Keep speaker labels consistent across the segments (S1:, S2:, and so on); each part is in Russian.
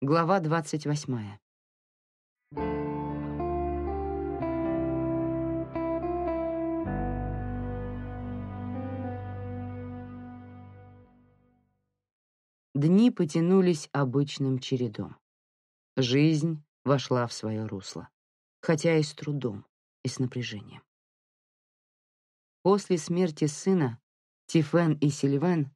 S1: Глава двадцать восьмая. Дни потянулись обычным чередом. Жизнь вошла в свое русло, хотя и с трудом, и с напряжением. После смерти сына Тифен и Сильвен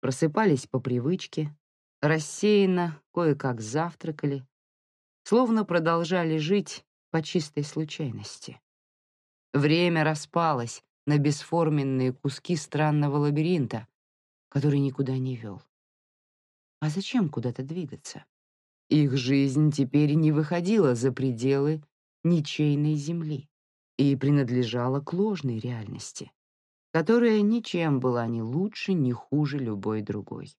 S1: просыпались по привычке, рассеянно кое-как завтракали, словно продолжали жить по чистой случайности. Время распалось на бесформенные куски странного лабиринта, который никуда не вел. А зачем куда-то двигаться? Их жизнь теперь не выходила за пределы ничейной земли и принадлежала к ложной реальности, которая ничем была ни лучше, ни хуже любой другой.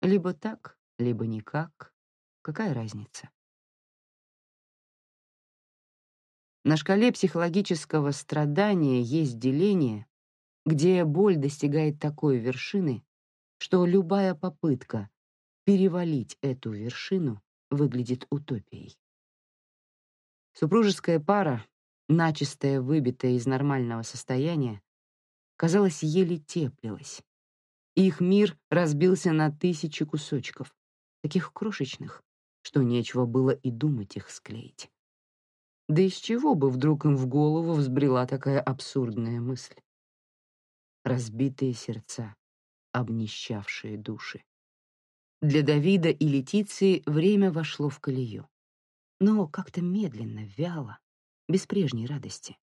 S1: Либо так, либо никак. Какая разница? На шкале психологического страдания есть деление, где боль достигает такой вершины, что любая попытка перевалить эту вершину выглядит утопией. Супружеская пара, начистая выбитая из нормального состояния, казалось, еле теплилась. Их мир разбился на тысячи кусочков, таких крошечных, что нечего было и думать их склеить. Да из чего бы вдруг им в голову взбрела такая абсурдная мысль? Разбитые сердца, обнищавшие души. Для Давида и Летиции время вошло в колею. Но как-то медленно, вяло, без прежней радости.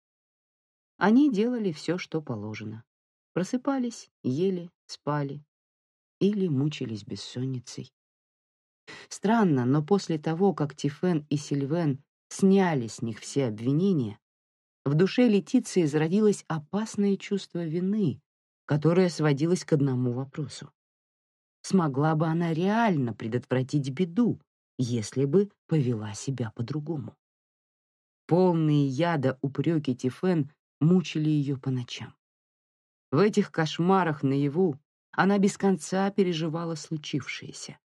S1: Они делали все, что положено. Просыпались, ели, спали или мучились бессонницей. Странно, но после того, как Тифен и Сильвен сняли с них все обвинения, в душе Летиции зародилось опасное чувство вины, которое сводилось к одному вопросу. Смогла бы она реально предотвратить беду, если бы повела себя по-другому? Полные яда упреки Тифен мучили ее по ночам. В этих кошмарах наяву она без конца переживала случившееся,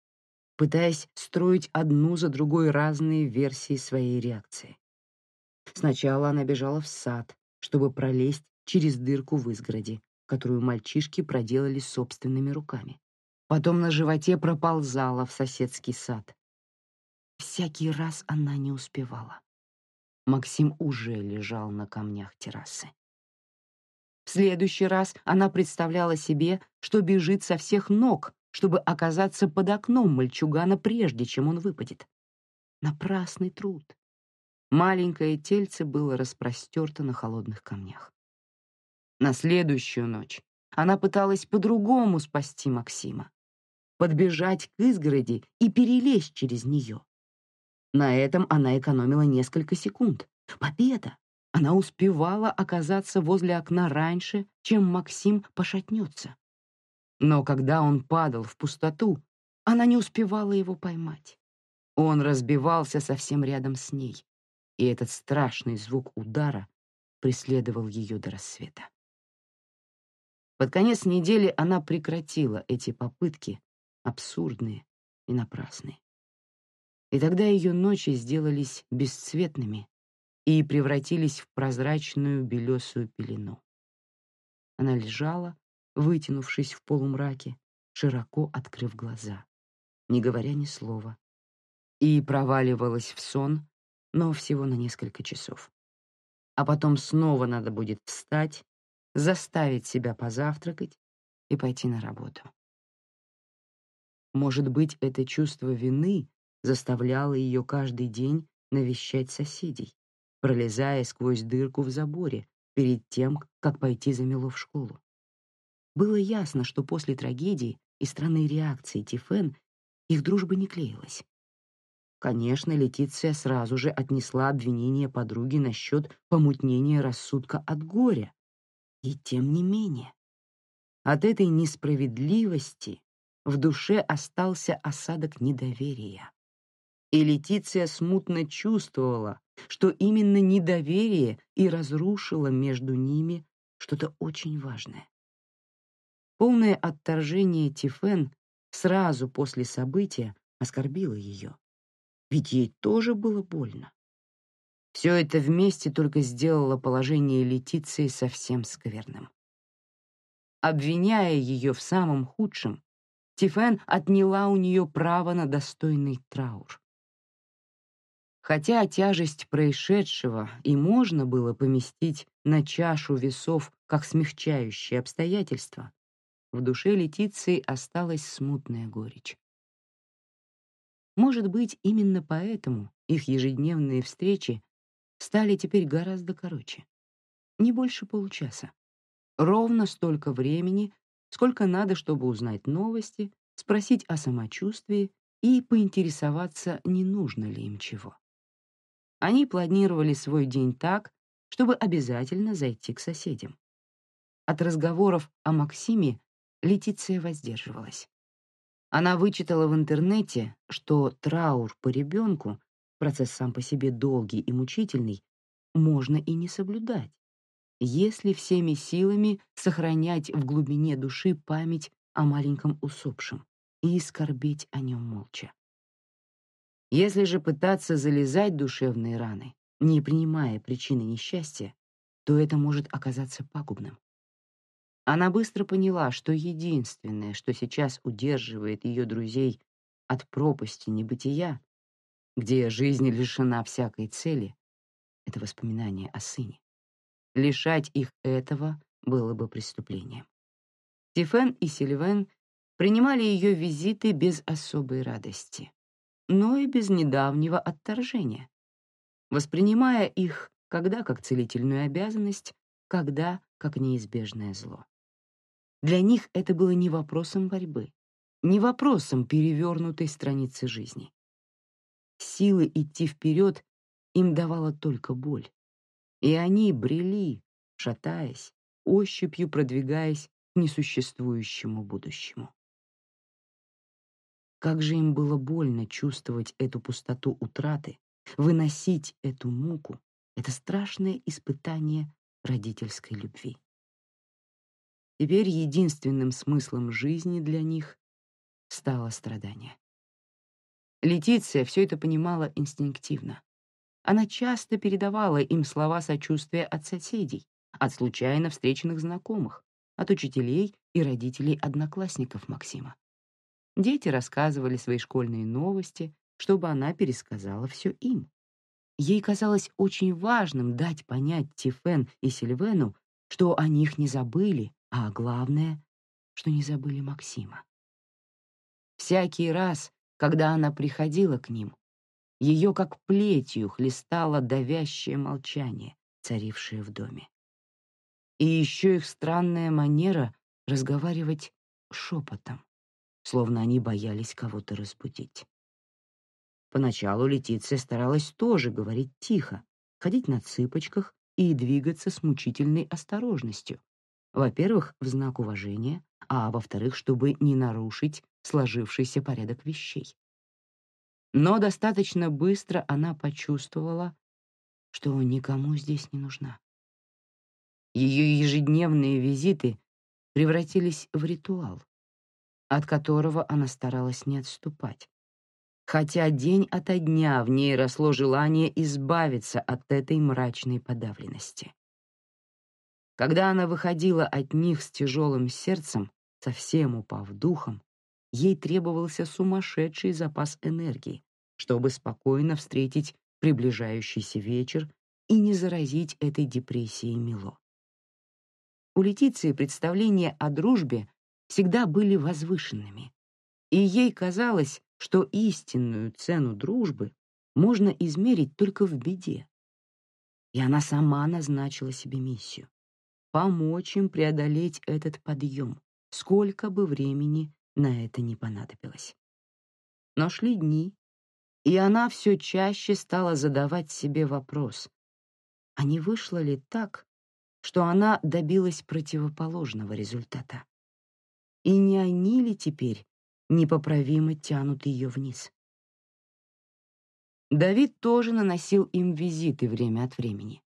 S1: пытаясь строить одну за другой разные версии своей реакции. Сначала она бежала в сад, чтобы пролезть через дырку в изгороди, которую мальчишки проделали собственными руками. Потом на животе проползала в соседский сад. Всякий раз она не успевала. Максим уже лежал на камнях террасы. В следующий раз она представляла себе, что бежит со всех ног, чтобы оказаться под окном мальчугана прежде, чем он выпадет. Напрасный труд. Маленькое тельце было распростерто на холодных камнях. На следующую ночь она пыталась по-другому спасти Максима. Подбежать к изгороди и перелезть через нее. На этом она экономила несколько секунд. Победа! Она успевала оказаться возле окна раньше, чем Максим пошатнется. Но когда он падал в пустоту, она не успевала его поймать. Он разбивался совсем рядом с ней, и этот страшный звук удара преследовал ее до рассвета. Под конец недели она прекратила эти попытки, абсурдные и напрасные. И тогда ее ночи сделались бесцветными и превратились в прозрачную белесую пелену. Она лежала, вытянувшись в полумраке, широко открыв глаза, не говоря ни слова, и проваливалась в сон, но всего на несколько часов. А потом снова надо будет встать заставить себя позавтракать и пойти на работу. Может быть, это чувство вины заставляло ее каждый день навещать соседей, пролезая сквозь дырку в заборе перед тем, как пойти за Мило в школу. Было ясно, что после трагедии и странной реакции Тифен их дружба не клеилась. Конечно, Летиция сразу же отнесла обвинение подруги насчет помутнения рассудка от горя, и тем не менее, от этой несправедливости в душе остался осадок недоверия. И Летиция смутно чувствовала, что именно недоверие и разрушило между ними что-то очень важное. Полное отторжение Тифен сразу после события оскорбило ее. Ведь ей тоже было больно. Все это вместе только сделало положение Летиции совсем скверным. Обвиняя ее в самом худшем, Тифен отняла у нее право на достойный траур. Хотя тяжесть происшедшего и можно было поместить на чашу весов как смягчающее обстоятельство, в душе Летиции осталась смутная горечь. Может быть, именно поэтому их ежедневные встречи стали теперь гораздо короче. Не больше получаса. Ровно столько времени, сколько надо, чтобы узнать новости, спросить о самочувствии и поинтересоваться, не нужно ли им чего. Они планировали свой день так, чтобы обязательно зайти к соседям. От разговоров о Максиме Летиция воздерживалась. Она вычитала в интернете, что траур по ребенку, процесс сам по себе долгий и мучительный, можно и не соблюдать, если всеми силами сохранять в глубине души память о маленьком усопшем и скорбеть о нем молча. Если же пытаться залезать душевные раны, не принимая причины несчастья, то это может оказаться пагубным. Она быстро поняла, что единственное, что сейчас удерживает ее друзей от пропасти небытия, где жизнь лишена всякой цели, это воспоминание о сыне. Лишать их этого было бы преступлением. Стефен и Сильвен принимали ее визиты без особой радости, но и без недавнего отторжения, воспринимая их когда как целительную обязанность, когда как неизбежное зло. Для них это было не вопросом борьбы, не вопросом перевернутой страницы жизни. Силы идти вперед им давала только боль, и они брели, шатаясь, ощупью продвигаясь к несуществующему будущему. Как же им было больно чувствовать эту пустоту утраты, выносить эту муку, это страшное испытание родительской любви. Теперь единственным смыслом жизни для них стало страдание. Летиция все это понимала инстинктивно. Она часто передавала им слова сочувствия от соседей, от случайно встреченных знакомых, от учителей и родителей одноклассников Максима. Дети рассказывали свои школьные новости, чтобы она пересказала все им. Ей казалось очень важным дать понять Тифен и Сильвену, что о них не забыли а главное, что не забыли Максима. Всякий раз, когда она приходила к ним, ее как плетью хлестало давящее молчание, царившее в доме. И еще их странная манера разговаривать шепотом, словно они боялись кого-то разбудить. Поначалу Летиция старалась тоже говорить тихо, ходить на цыпочках и двигаться с мучительной осторожностью, во-первых, в знак уважения, а во-вторых, чтобы не нарушить сложившийся порядок вещей. Но достаточно быстро она почувствовала, что никому здесь не нужна. Ее ежедневные визиты превратились в ритуал, от которого она старалась не отступать, хотя день ото дня в ней росло желание избавиться от этой мрачной подавленности. Когда она выходила от них с тяжелым сердцем, совсем упав духом, ей требовался сумасшедший запас энергии, чтобы спокойно встретить приближающийся вечер и не заразить этой депрессией Мило. У Летиции представления о дружбе всегда были возвышенными, и ей казалось, что истинную цену дружбы можно измерить только в беде. И она сама назначила себе миссию помочь им преодолеть этот подъем, сколько бы времени на это не понадобилось. Но шли дни, и она все чаще стала задавать себе вопрос, а не вышло ли так, что она добилась противоположного результата? И не они ли теперь непоправимо тянут ее вниз? Давид тоже наносил им визиты время от времени,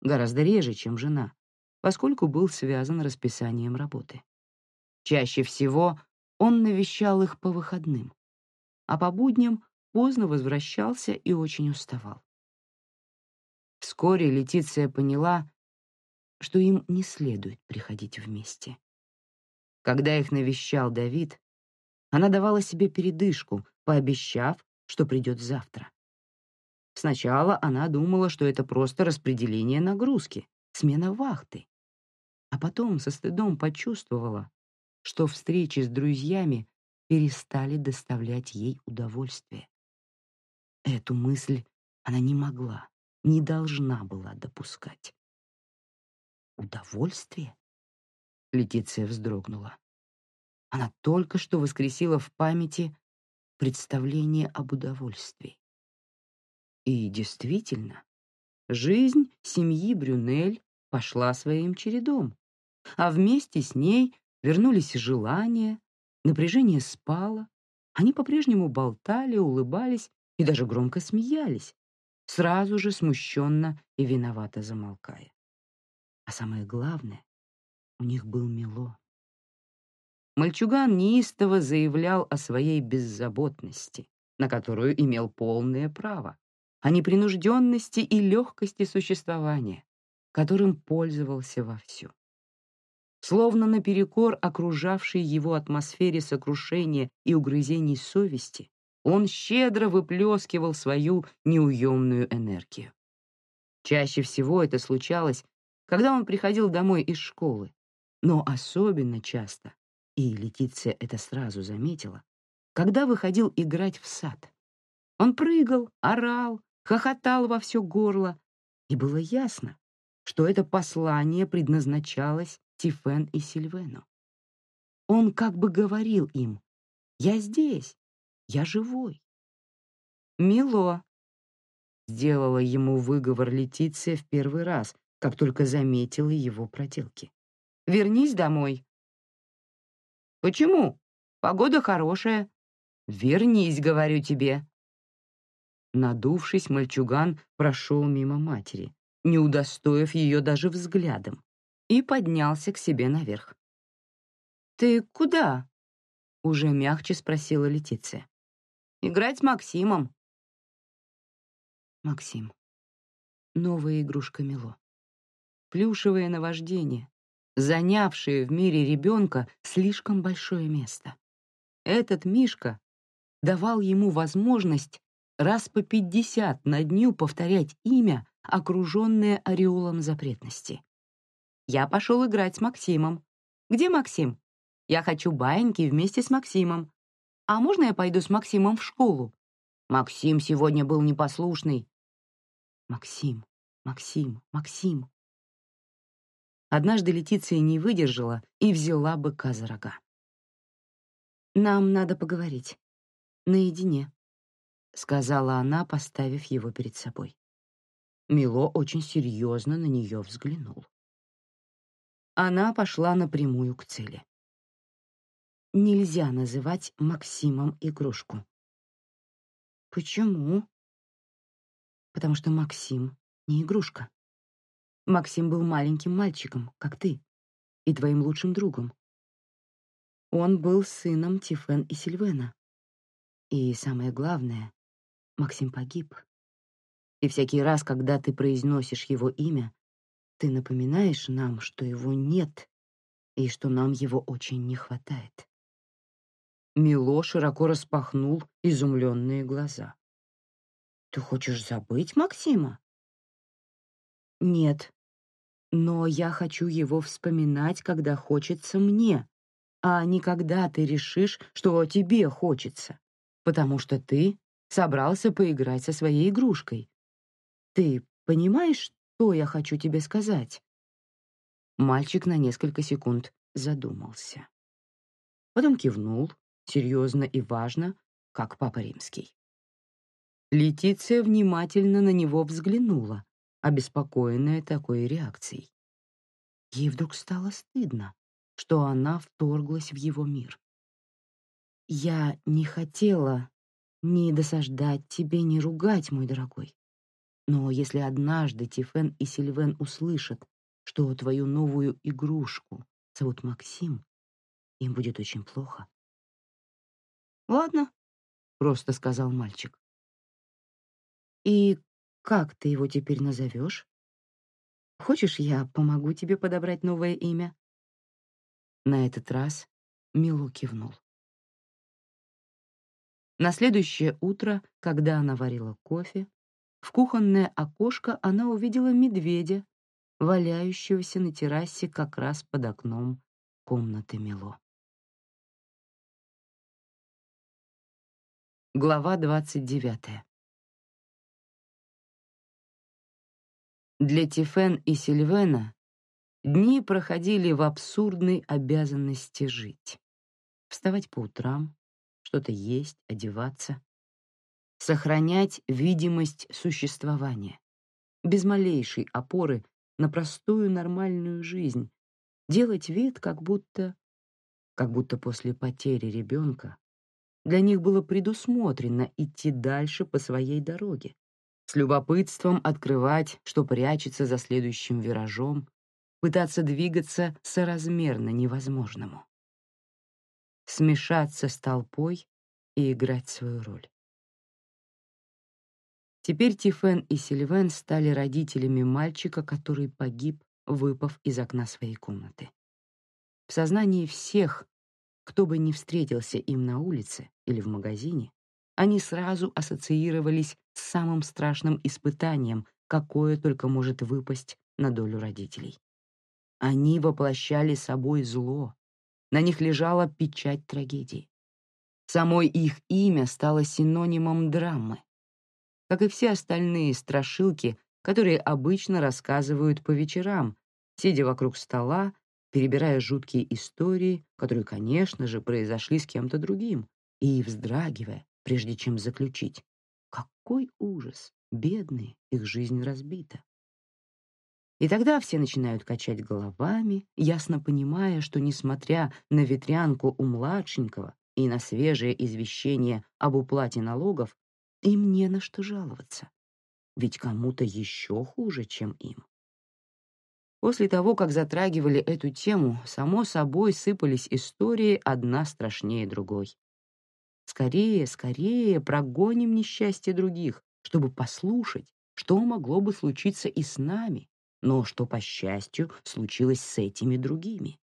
S1: гораздо реже, чем жена, поскольку был связан расписанием работы. Чаще всего он навещал их по выходным. а по будням поздно возвращался и очень уставал. Вскоре Летиция поняла, что им не следует приходить вместе. Когда их навещал Давид, она давала себе передышку, пообещав, что придет завтра. Сначала она думала, что это просто распределение нагрузки, смена вахты. А потом со стыдом почувствовала, что встречи с друзьями перестали доставлять ей удовольствие. Эту мысль она не могла, не должна была допускать. Удовольствие? Летиция вздрогнула. Она только что воскресила в памяти представление об удовольствии. И действительно, жизнь семьи Брюнель пошла своим чередом, а вместе с ней вернулись желания, напряжение спало, они по-прежнему болтали, улыбались и даже громко смеялись, сразу же смущенно и виновато замолкая. А самое главное, у них был Мило. Мальчуган неистово заявлял о своей беззаботности, на которую имел полное право, о непринужденности и легкости существования, которым пользовался вовсю. Словно наперекор окружавшей его атмосфере сокрушения и угрызений совести, он щедро выплескивал свою неуемную энергию. Чаще всего это случалось, когда он приходил домой из школы, но особенно часто, и Летиция это сразу заметила, когда выходил играть в сад. Он прыгал, орал, хохотал во все горло, и было ясно, что это послание предназначалось Тифен и Сильвену. Он как бы говорил им «Я здесь, я живой». «Мило», — сделала ему выговор Летиция в первый раз, как только заметила его проделки. «Вернись домой». «Почему? Погода хорошая». «Вернись, говорю тебе». Надувшись, мальчуган прошел мимо матери, не удостоив ее даже взглядом, и поднялся к себе наверх. «Ты куда?» — уже мягче спросила Летиция. «Играть с Максимом». Максим. Новая игрушка Мило. Плюшевое наваждение, занявшее в мире ребенка слишком большое место. Этот Мишка давал ему возможность раз по пятьдесят на дню повторять имя, окруженное ореолом запретности. Я пошел играть с Максимом. Где Максим? Я хочу баиньки вместе с Максимом. А можно я пойду с Максимом в школу? Максим сегодня был непослушный. Максим, Максим, Максим. Однажды Летиция не выдержала и взяла быка за рога. «Нам надо поговорить. Наедине», — сказала она, поставив его перед собой. Мило очень серьезно на нее взглянул она пошла напрямую к цели. Нельзя называть Максимом игрушку. Почему? Потому что Максим не игрушка. Максим был маленьким мальчиком, как ты, и твоим лучшим другом. Он был сыном Тифен и Сильвена. И самое главное, Максим погиб. И всякий раз, когда ты произносишь его имя, ты напоминаешь нам, что его нет и что нам его очень не хватает. Мило широко распахнул изумленные глаза. Ты хочешь забыть Максима? Нет. Но я хочу его вспоминать, когда хочется мне, а не когда ты решишь, что тебе хочется, потому что ты собрался поиграть со своей игрушкой. Ты понимаешь, что я хочу тебе сказать?» Мальчик на несколько секунд задумался. Потом кивнул, серьезно и важно, как папа римский. Летиция внимательно на него взглянула, обеспокоенная такой реакцией. Ей вдруг стало стыдно, что она вторглась в его мир. «Я не хотела ни досаждать тебе, ни ругать, мой дорогой. Но если однажды Тифен и Сильвен услышат, что твою новую игрушку зовут Максим, им будет очень плохо. Ладно, просто сказал мальчик. «И как ты его теперь назовешь? Хочешь, я помогу тебе подобрать новое имя?» На этот раз Мило кивнул. На следующее утро, когда она варила кофе, в кухонное окошко она увидела медведя, валяющегося на террасе как раз под окном комнаты Мило. Глава 29. Для Тифен и Сильвена дни проходили в абсурдной обязанности жить. Вставать по утрам, что-то есть, одеваться, сохранять видимость существования, без малейшей опоры на простую нормальную жизнь, делать вид, как будто как будто после потери ребенка для них было предусмотрено идти дальше по своей дороге, с любопытством открывать, что прячется за следующим виражом, пытаться двигаться соразмерно невозможному. Смешаться с толпой и играть свою роль. Теперь Тифен и Сильвен стали родителями мальчика, который погиб, выпав из окна своей комнаты. В сознании всех кто бы ни встретился им на улице или в магазине, они сразу ассоциировались с самым страшным испытанием, какое только может выпасть на долю родителей. Они воплощали собой зло, на них лежала печать трагедии. Самой их имя стало синонимом драмы. Как и все остальные страшилки, которые обычно рассказывают по вечерам, сидя вокруг стола перебирая жуткие истории, которые, конечно же, произошли с кем-то другим, и вздрагивая, прежде чем заключить. Какой ужас! Бедные, их жизнь разбита. И тогда все начинают качать головами, ясно понимая, что, несмотря на ветрянку у младшенького и на свежее извещение об уплате налогов, им не на что жаловаться. Ведь кому-то еще хуже, чем им. После того, как затрагивали эту тему, само собой сыпались истории одна страшнее другой. Скорее, скорее прогоним несчастье других, чтобы послушать, что могло бы случиться и с нами, но что, по счастью, случилось с этими другими.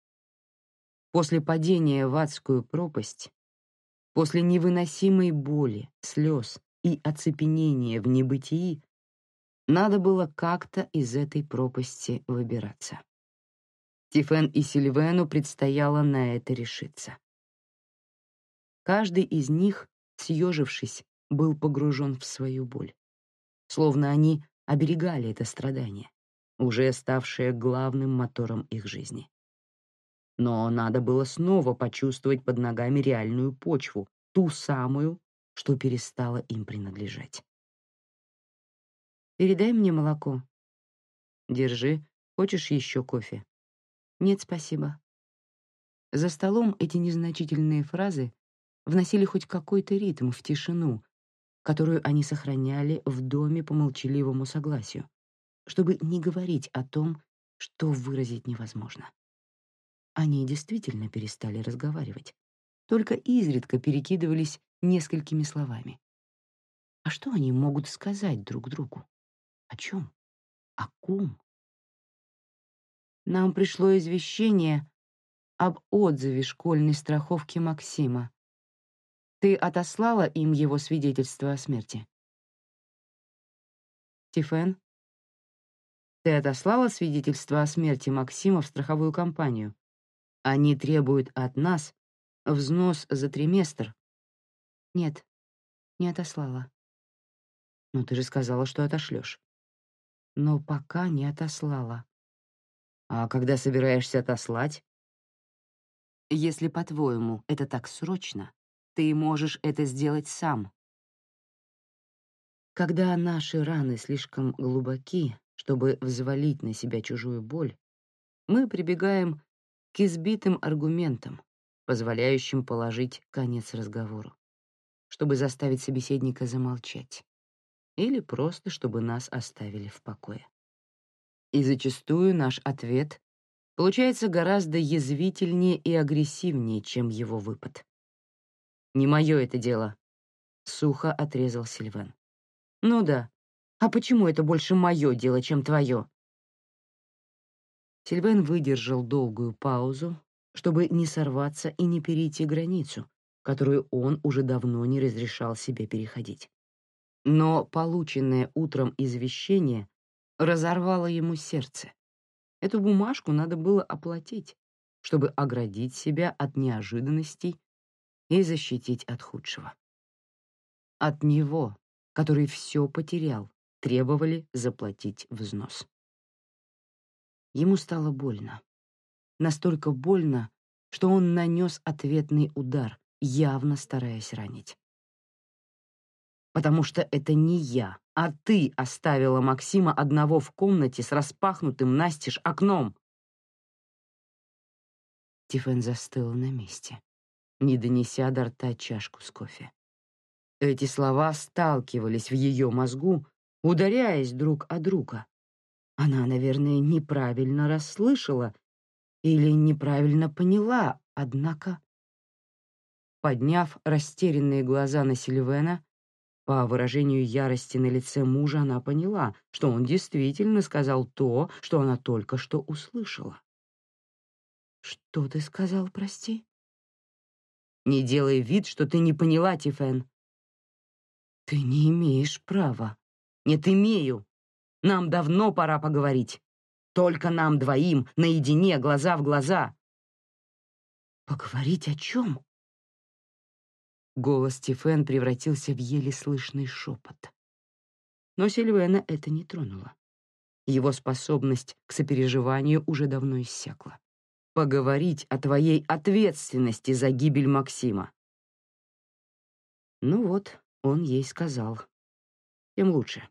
S1: После падения в адскую пропасть, после невыносимой боли, слез и оцепенения в небытии, надо было как-то из этой пропасти выбираться. Тифен и Сильвену предстояло на это решиться. Каждый из них, съежившись, был погружен в свою боль. Словно они оберегали это страдание, уже ставшее главным мотором их жизни. Но надо было снова почувствовать под ногами реальную почву, ту самую, что перестала им принадлежать. Передай мне молоко. Держи. Хочешь еще кофе? Нет, спасибо. За столом эти незначительные фразы вносили хоть какой-то ритм в тишину, которую они сохраняли в доме по молчаливому согласию, чтобы не говорить о том, что выразить невозможно. Они действительно перестали разговаривать, только изредка перекидывались несколькими словами. А что они могут сказать друг другу? О чем? О ком? Нам пришло извещение об отзыве школьной страховки Максима. Ты отослала им его свидетельство о смерти? Тифен, ты отослала свидетельство о смерти Максима в страховую компанию? Они требуют от нас взнос за триместр. Нет, не отослала. Но ты же сказала, что отошлешь но пока не отослала. А когда собираешься отослать? Если, по-твоему, это так срочно, ты можешь это сделать сам. Когда наши раны слишком глубоки, чтобы взвалить на себя чужую боль, мы прибегаем к избитым аргументам, позволяющим положить конец разговору, чтобы заставить собеседника замолчать или просто чтобы нас оставили в покое. И зачастую наш ответ получается гораздо язвительнее и агрессивнее, чем его выпад. «Не мое это дело. — сухо отрезал Сильвен. «Ну да. А почему это больше мое дело, чем твое?» Сильвен выдержал долгую паузу, чтобы не сорваться и не перейти границу, которую он уже давно не разрешал себе переходить. Но полученное утром извещение разорвало ему сердце. Эту бумажку надо было оплатить, чтобы оградить себя от неожиданностей и защитить от худшего. От него, который все потерял, требовали заплатить взнос. Ему стало больно. Настолько больно, что он нанес ответный удар, явно стараясь ранить. «Потому что это не я, а ты оставила Максима одного в комнате с распахнутым настежь окном!» Тифен застыл на месте, не донеся до рта чашку с кофе. Эти слова сталкивались в ее мозгу, ударяясь друг о друга. Она, наверное, неправильно расслышала или неправильно поняла, однако... Подняв растерянные глаза на Сильвена, по выражению ярости на лице мужа она поняла, что он действительно сказал то, что она только что услышала. «Что ты сказал, прости?» «Не делай вид, что ты не поняла, Тифен». «Ты не имеешь права». «Нет, имею. Нам давно пора поговорить. Только нам двоим, наедине, глаза в глаза». «Поговорить о чем?» Голос Тифен превратился в еле слышный шепот. Но Сильвена это не тронуло. Его способность к сопереживанию уже давно иссякла. «Поговорить о твоей ответственности за гибель Максима». Ну вот, он ей сказал. Тем лучше.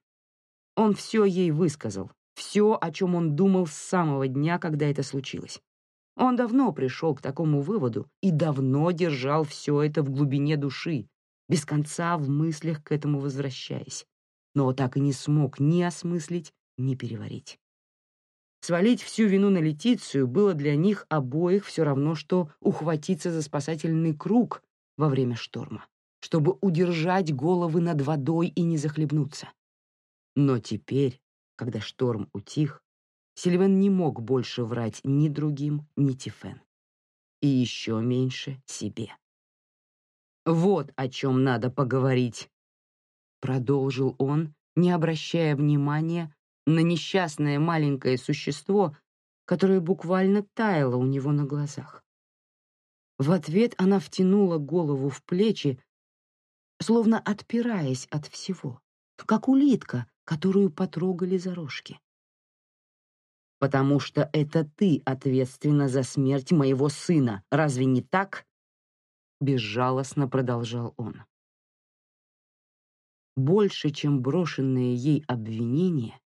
S1: Он все ей высказал, все, о чем он думал с самого дня, когда это случилось. Он давно пришел к такому выводу и давно держал все это в глубине души, без конца в мыслях к этому возвращаясь, но так и не смог ни осмыслить, ни переварить. Свалить всю вину на Летицию было для них обоих все равно, что ухватиться за спасательный круг во время шторма, чтобы удержать головы над водой и не захлебнуться. Но теперь, когда шторм утих, Сильвен не мог больше врать ни другим, ни Тифен. И еще меньше себе. «Вот о чем надо поговорить», — продолжил он, не обращая внимания на несчастное маленькое существо, которое буквально таяло у него на глазах. В ответ она втянула голову в плечи, словно отпираясь от всего, как улитка, которую потрогали за рожки потому что это ты ответственна за смерть моего сына, разве не так?» Безжалостно продолжал он. Больше, чем брошенные ей обвинения,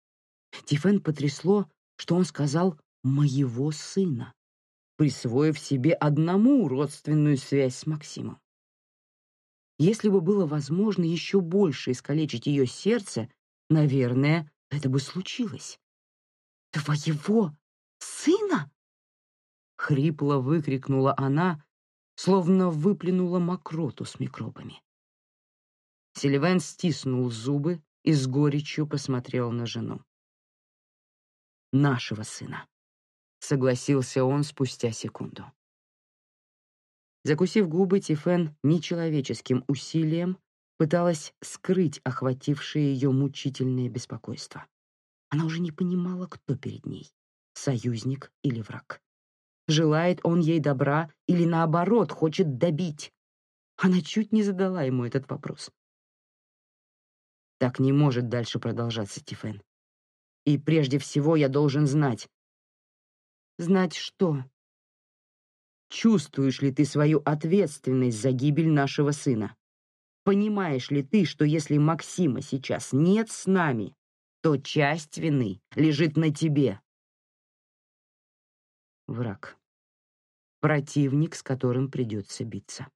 S1: Тифен потрясло, что он сказал «моего сына», присвоив себе одному родственную связь с Максимом. Если бы было возможно еще больше искалечить ее сердце, наверное, это бы случилось. «Твоего сына?» Хрипло выкрикнула она, словно выплюнула мокроту с микробами. Сильвен стиснул зубы и с горечью посмотрел на жену. «Нашего сына», — согласился он спустя секунду. Закусив губы, Тифен нечеловеческим усилием пыталась скрыть охватившее ее мучительное беспокойство. Она уже не понимала, кто перед ней — союзник или враг. Желает он ей добра или, наоборот, хочет добить? Она чуть не задала ему этот вопрос. Так не может дальше продолжаться, Тифен. И прежде всего я должен знать. Знать что? Чувствуешь ли ты свою ответственность за гибель нашего сына? Понимаешь ли ты, что если Максима сейчас нет с нами, то часть вины лежит на тебе. Враг. Противник, с которым придется биться.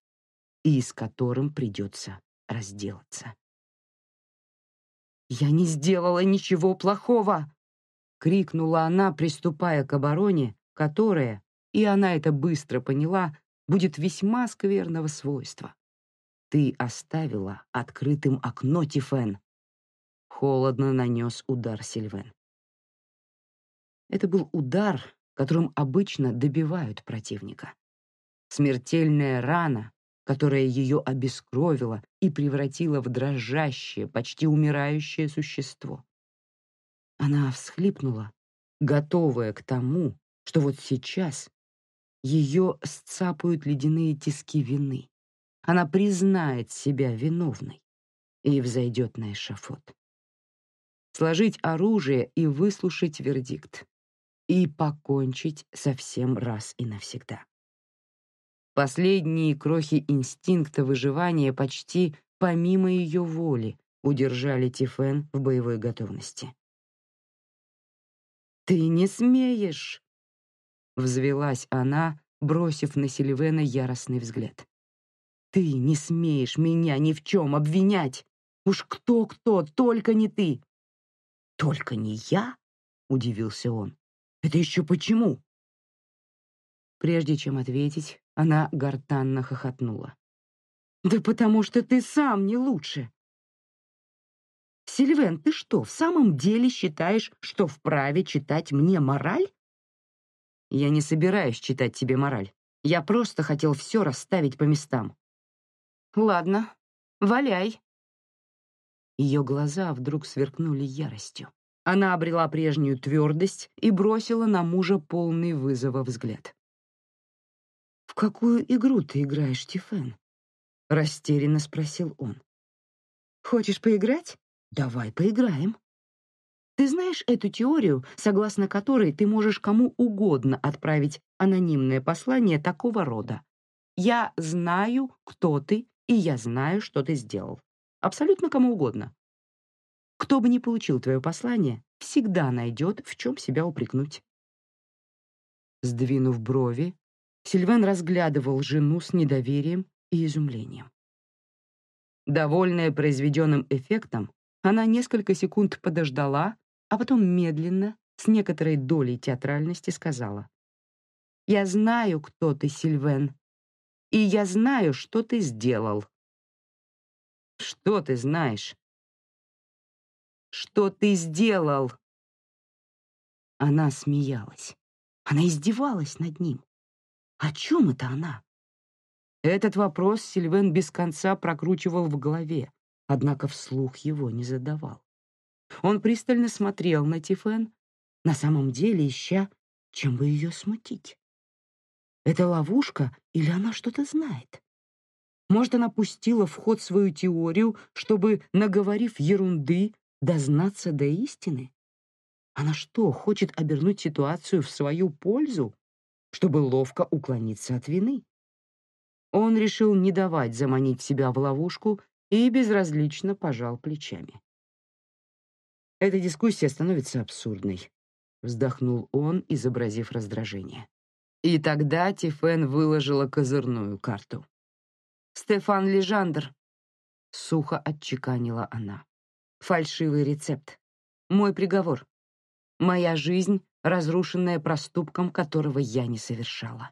S1: И с которым придется разделаться. «Я не сделала ничего плохого!» — крикнула она, приступая к обороне, которая, и она это быстро поняла, будет весьма скверного свойства. Ты оставила открытым окно, Тифен. Холодно нанес удар Сильвен. Это был удар, которым обычно добивают противника. Смертельная рана, которая ее обескровила и превратила в дрожащее, почти умирающее существо. Она всхлипнула, готовая к тому, что вот сейчас ее сцапают ледяные тиски вины. Она признает себя виновной и взойдет на эшафот. Сложить оружие и выслушать вердикт. И покончить со всем раз и навсегда. Последние крохи инстинкта выживания почти помимо ее воли удержали Тифен в боевой готовности. «Ты не смеешь!» Взвелась она, бросив на Сильвена яростный взгляд. «Ты не смеешь меня ни в чем обвинять! Уж кто-кто, только не ты!» «Только не я?» — удивился он. «Это еще почему?» Прежде чем ответить, она гортанно хохотнула. «Да потому что ты сам не лучше!» «Сильвен, ты что, в самом деле считаешь, что вправе читать мне мораль?» «Я не собираюсь читать тебе мораль. Я просто хотел все расставить по местам». «Ладно, валяй». Ее глаза вдруг сверкнули яростью. Она обрела прежнюю твердость и бросила на мужа полный вызова взгляд. «В какую игру ты играешь, Тифен?» — растерянно спросил он. «Хочешь поиграть?» Давай поиграем. Ты знаешь эту теорию, согласно которой ты можешь кому угодно отправить анонимное послание такого рода. Я знаю, кто ты, и я знаю, что ты сделал. Абсолютно кому угодно. Кто бы ни получил твое послание, всегда найдет, в чем себя упрекнуть. Сдвинув брови, Сильван разглядывал жену с недоверием и изумлением. Довольная произведенным эффектом, она несколько секунд подождала, а потом медленно, с некоторой долей театральности, сказала. «Я знаю, кто ты, Сильвен, и я знаю, что ты сделал». «Что ты знаешь?» «Что ты сделал?» Она смеялась. Она издевалась над ним. О чем это она? Этот вопрос Сильвен без конца прокручивал в голове, однако вслух его не задавал. Он пристально смотрел на Тифен, на самом деле ища, чем бы ее смутить. Это ловушка или она что-то знает? Может, она пустила в ход свою теорию, чтобы, наговорив ерунды, дознаться до истины? Она что, хочет обернуть ситуацию в свою пользу, чтобы ловко уклониться от вины? Он решил не давать заманить себя в ловушку и безразлично пожал плечами. Эта дискуссия становится абсурдной, вздохнул он, изобразив раздражение. И тогда Тифен выложила козырную карту. Стефан Лежандр, сухо отчеканила она. Фальшивый рецепт. Мой приговор. Моя жизнь, разрушенная проступком, которого я не совершала.